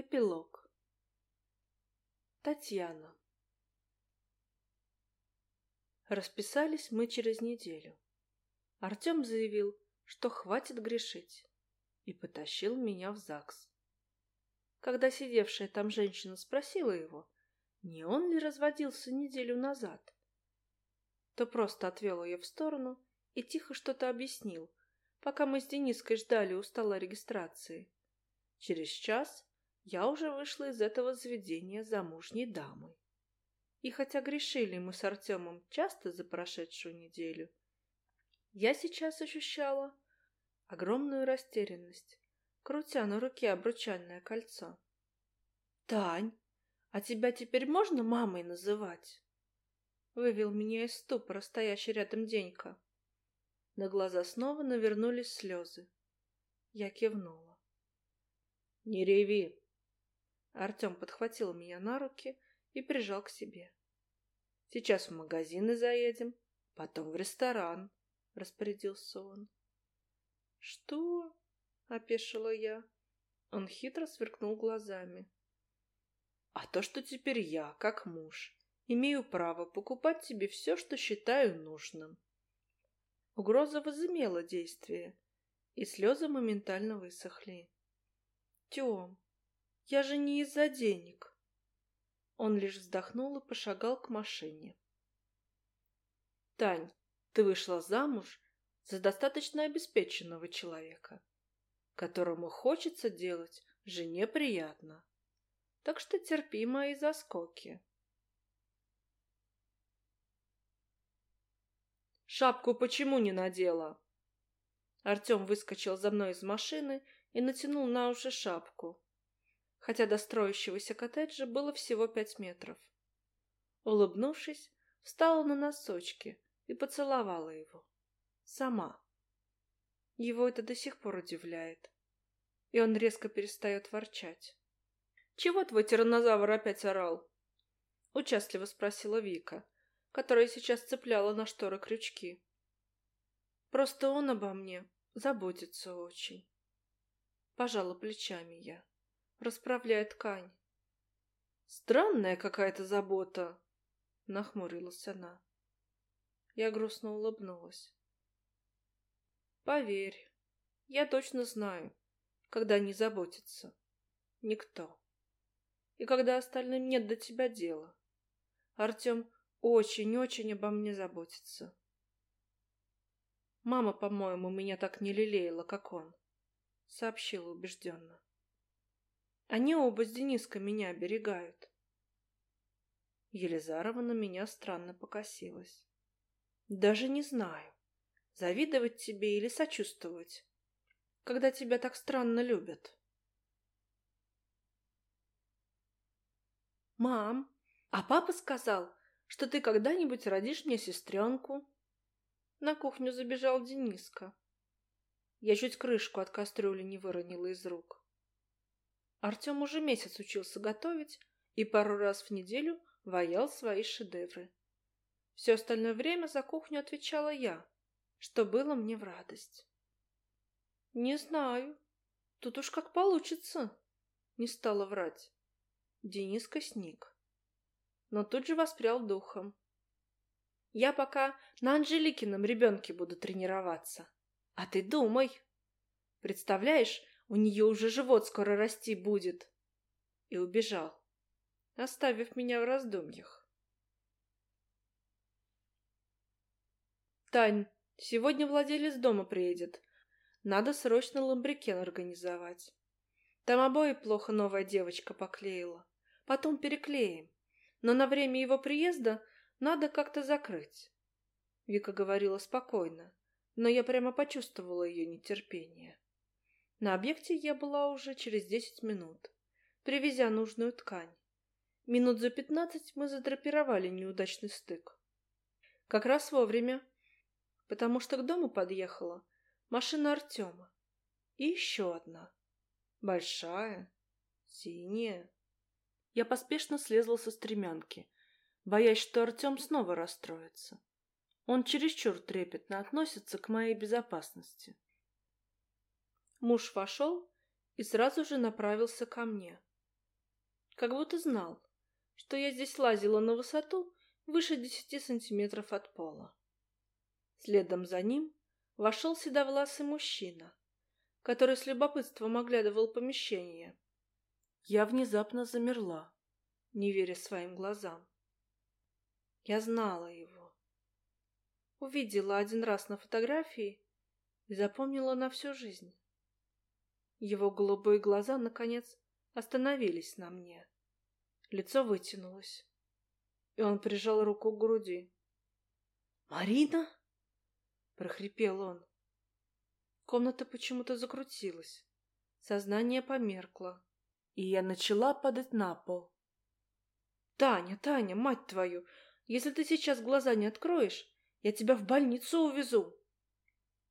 Эпилог. Татьяна. Расписались мы через неделю. Артем заявил, что хватит грешить, и потащил меня в ЗАГС. Когда сидевшая там женщина спросила его, не он ли разводился неделю назад, то просто отвел ее в сторону и тихо что-то объяснил, пока мы с Дениской ждали у стола регистрации. Через час я уже вышла из этого заведения замужней дамой. И хотя грешили мы с Артемом часто за прошедшую неделю, я сейчас ощущала огромную растерянность, крутя на руке обручальное кольцо. «Тань, а тебя теперь можно мамой называть?» Вывел меня из ступора стоящий рядом Денька. На глаза снова навернулись слезы. Я кивнула. «Не реви!» Артем подхватил меня на руки и прижал к себе. «Сейчас в магазины заедем, потом в ресторан», — распорядился он. «Что?» — опешила я. Он хитро сверкнул глазами. «А то, что теперь я, как муж, имею право покупать тебе все, что считаю нужным». Угроза возымела действие, и слезы моментально высохли. «Тем, я же не из-за денег. Он лишь вздохнул и пошагал к машине. Тань, ты вышла замуж за достаточно обеспеченного человека, которому хочется делать жене приятно. Так что терпи мои заскоки. Шапку почему не надела? Артем выскочил за мной из машины и натянул на уши шапку, хотя до строящегося коттеджа было всего пять метров. Улыбнувшись, встала на носочки и поцеловала его. Сама. Его это до сих пор удивляет. И он резко перестает ворчать. «Чего твой тираннозавр опять орал?» Участливо спросила Вика, которая сейчас цепляла на шторы крючки. «Просто он обо мне заботится очень». Пожала плечами я расправляя ткань. Странная какая-то забота, нахмурилась она. Я грустно улыбнулась. Поверь, я точно знаю, когда не заботится никто. И когда остальным нет до тебя дела. Артем очень-очень обо мне заботится. Мама, по-моему, меня так не лелеяла, как он, сообщила убежденно. Они оба с Дениской меня оберегают. Елизарова на меня странно покосилась. Даже не знаю, завидовать тебе или сочувствовать, когда тебя так странно любят. Мам, а папа сказал, что ты когда-нибудь родишь мне сестренку. На кухню забежал Дениска. Я чуть крышку от кастрюли не выронила из рук. Артем уже месяц учился готовить и пару раз в неделю ваял свои шедевры. Все остальное время за кухню отвечала я, что было мне в радость. «Не знаю. Тут уж как получится», — не стала врать. Дениска сник, но тут же воспрял духом. «Я пока на Анжеликином ребенке буду тренироваться. А ты думай. Представляешь, у нее уже живот скоро расти будет. И убежал, оставив меня в раздумьях. Тань, сегодня владелец дома приедет. Надо срочно ламбрикен организовать. Там обои плохо новая девочка поклеила. Потом переклеим. Но на время его приезда надо как-то закрыть. Вика говорила спокойно, но я прямо почувствовала ее нетерпение. На объекте я была уже через десять минут, привезя нужную ткань. Минут за пятнадцать мы задрапировали неудачный стык. Как раз вовремя, потому что к дому подъехала машина Артема. И еще одна. Большая, синяя. Я поспешно слезла со стремянки, боясь, что Артем снова расстроится. Он чересчур трепетно относится к моей безопасности. Муж вошел и сразу же направился ко мне, как будто знал, что я здесь лазила на высоту выше десяти сантиметров от пола. Следом за ним вошел седовласый мужчина, который с любопытством оглядывал помещение. Я внезапно замерла, не веря своим глазам. Я знала его. Увидела один раз на фотографии и запомнила на всю жизнь. Его голубые глаза, наконец, остановились на мне. Лицо вытянулось, и он прижал руку к груди. «Марина?» — прохрипел он. Комната почему-то закрутилась, сознание померкло, и я начала падать на пол. «Таня, Таня, мать твою, если ты сейчас глаза не откроешь, я тебя в больницу увезу!»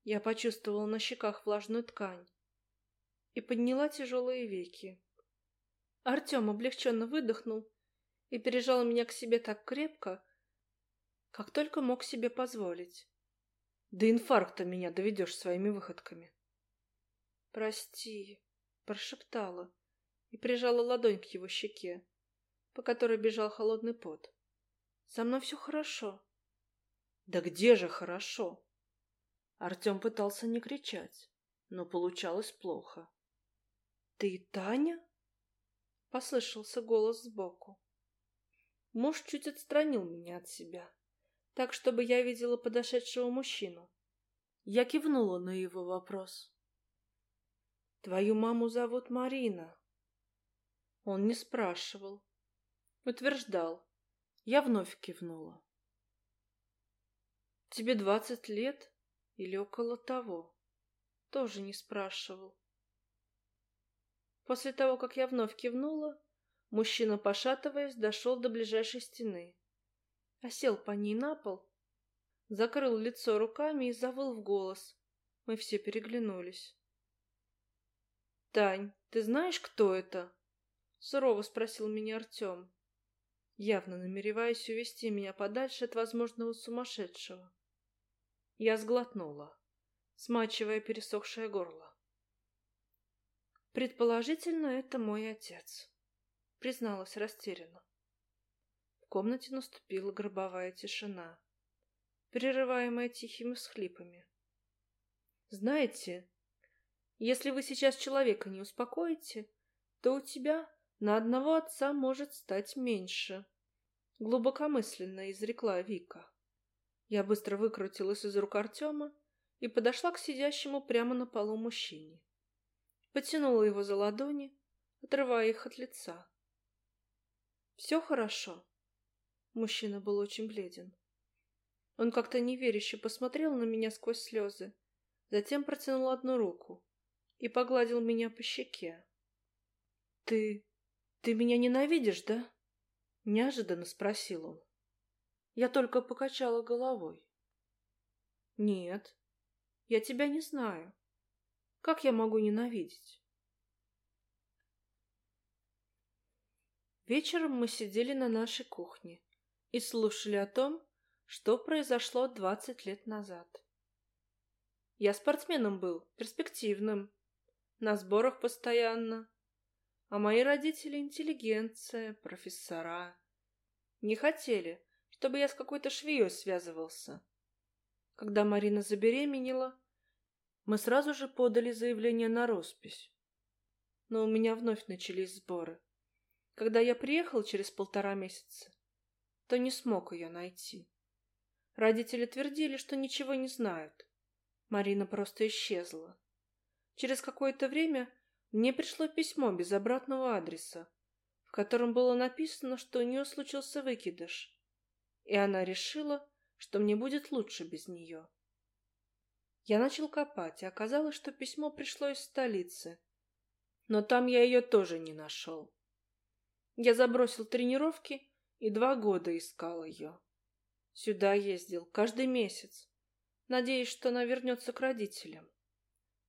Я почувствовала на щеках влажную ткань и подняла тяжелые веки. Артем облегченно выдохнул и пережал меня к себе так крепко, как только мог себе позволить. До инфаркта меня доведешь своими выходками. «Прости», — прошептала и прижала ладонь к его щеке, по которой бежал холодный пот. «Со мной все хорошо». «Да где же хорошо?» Артем пытался не кричать, но получалось плохо. «Ты Таня?» — послышался голос сбоку. Муж чуть отстранил меня от себя, так, чтобы я видела подошедшего мужчину. Я кивнула на его вопрос. «Твою маму зовут Марина». Он не спрашивал. Утверждал. Я вновь кивнула. «Тебе двадцать лет или около того?» Тоже не спрашивал. После того, как я вновь кивнула, мужчина, пошатываясь, дошел до ближайшей стены. Осел по ней на пол, закрыл лицо руками и завыл в голос. Мы все переглянулись. «Тань, ты знаешь, кто это?» — сурово спросил меня Артем, явно намереваясь увести меня подальше от возможного сумасшедшего. Я сглотнула, смачивая пересохшее горло. Предположительно, это мой отец, призналась растерянно. В комнате наступила гробовая тишина, прерываемая тихими всхлипами. Знаете, если вы сейчас человека не успокоите, то у тебя на одного отца может стать меньше, глубокомысленно изрекла Вика. Я быстро выкрутилась из рук Артема и подошла к сидящему прямо на полу мужчине потянула его за ладони, отрывая их от лица. «Все хорошо?» Мужчина был очень бледен. Он как-то неверяще посмотрел на меня сквозь слезы, затем протянул одну руку и погладил меня по щеке. «Ты... ты меня ненавидишь, да?» Неожиданно спросил он. Я только покачала головой. «Нет, я тебя не знаю. Как я могу ненавидеть? Вечером мы сидели на нашей кухне и слушали о том, что произошло двадцать лет назад. Я спортсменом был, перспективным, на сборах постоянно, а мои родители интеллигенция, профессора. Не хотели, чтобы я с какой-то швеей связывался. Когда Марина забеременела, мы сразу же подали заявление на роспись. Но у меня вновь начались сборы. Когда я приехал через полтора месяца, то не смог ее найти. Родители твердили, что ничего не знают. Марина просто исчезла. Через какое-то время мне пришло письмо без обратного адреса, в котором было написано, что у нее случился выкидыш, и она решила, что мне будет лучше без нее. Я начал копать, и оказалось, что письмо пришло из столицы. Но там я ее тоже не нашел. Я забросил тренировки и два года искал ее. Сюда ездил каждый месяц, надеясь, что она вернется к родителям.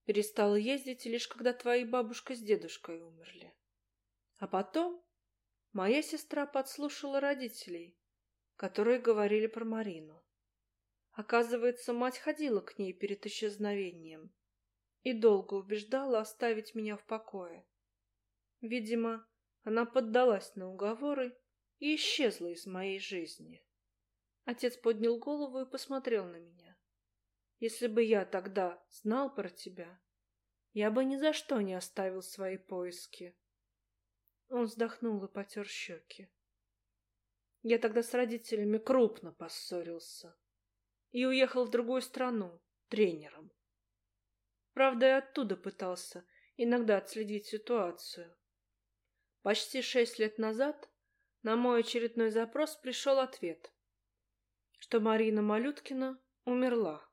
Перестал ездить лишь когда твои бабушка с дедушкой умерли. А потом моя сестра подслушала родителей, которые говорили про Марину. Оказывается, мать ходила к ней перед исчезновением и долго убеждала оставить меня в покое. Видимо, она поддалась на уговоры и исчезла из моей жизни. Отец поднял голову и посмотрел на меня. Если бы я тогда знал про тебя, я бы ни за что не оставил свои поиски. Он вздохнул и потер щеки. Я тогда с родителями крупно поссорился и уехал в другую страну тренером. Правда, и оттуда пытался иногда отследить ситуацию. Почти шесть лет назад на мой очередной запрос пришел ответ, что Марина Малюткина умерла.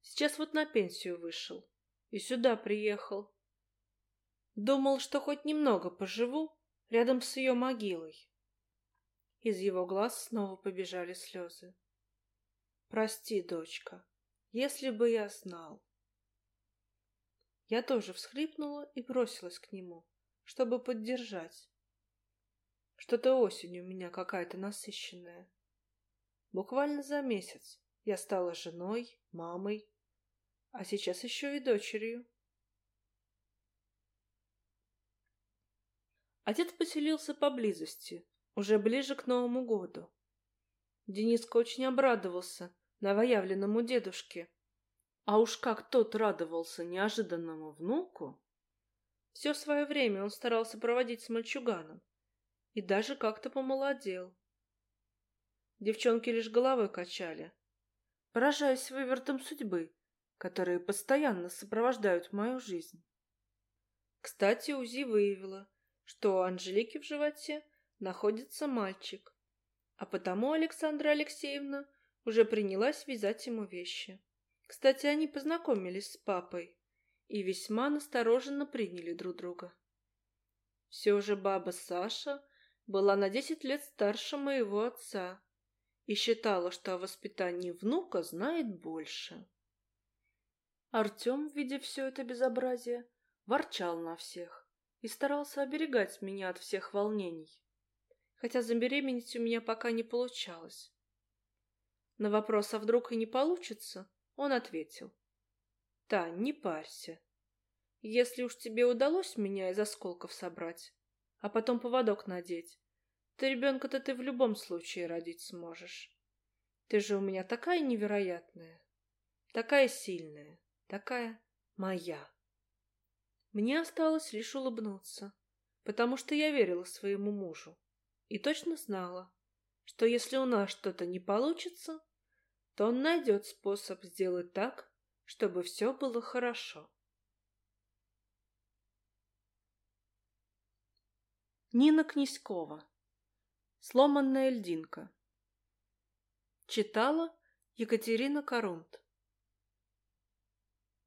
Сейчас вот на пенсию вышел и сюда приехал. Думал, что хоть немного поживу рядом с ее могилой. Из его глаз снова побежали слезы. Прости, дочка, если бы я знал. Я тоже всхлипнула и бросилась к нему, чтобы поддержать. Что-то осень у меня какая-то насыщенная. Буквально за месяц я стала женой, мамой, а сейчас еще и дочерью. Отец поселился поблизости, уже ближе к Новому году. Дениска очень обрадовался новоявленному дедушке. А уж как тот радовался неожиданному внуку! Все свое время он старался проводить с мальчуганом и даже как-то помолодел. Девчонки лишь головой качали, поражаясь вывертом судьбы, которые постоянно сопровождают мою жизнь. Кстати, УЗИ выявила, что у Анжелики в животе находится мальчик, а потому Александра Алексеевна уже принялась вязать ему вещи. Кстати, они познакомились с папой и весьма настороженно приняли друг друга. Все же баба Саша была на десять лет старше моего отца и считала, что о воспитании внука знает больше. Артем, видя все это безобразие, ворчал на всех и старался оберегать меня от всех волнений хотя забеременеть у меня пока не получалось. На вопрос, а вдруг и не получится, он ответил. «Тань, не парься. Если уж тебе удалось меня из осколков собрать, а потом поводок надеть, то ребенка-то ты в любом случае родить сможешь. Ты же у меня такая невероятная, такая сильная, такая моя». Мне осталось лишь улыбнуться, потому что я верила своему мужу и точно знала, что если у нас что-то не получится, то он найдет способ сделать так, чтобы все было хорошо. Нина Князькова. Сломанная льдинка. Читала Екатерина Корунт.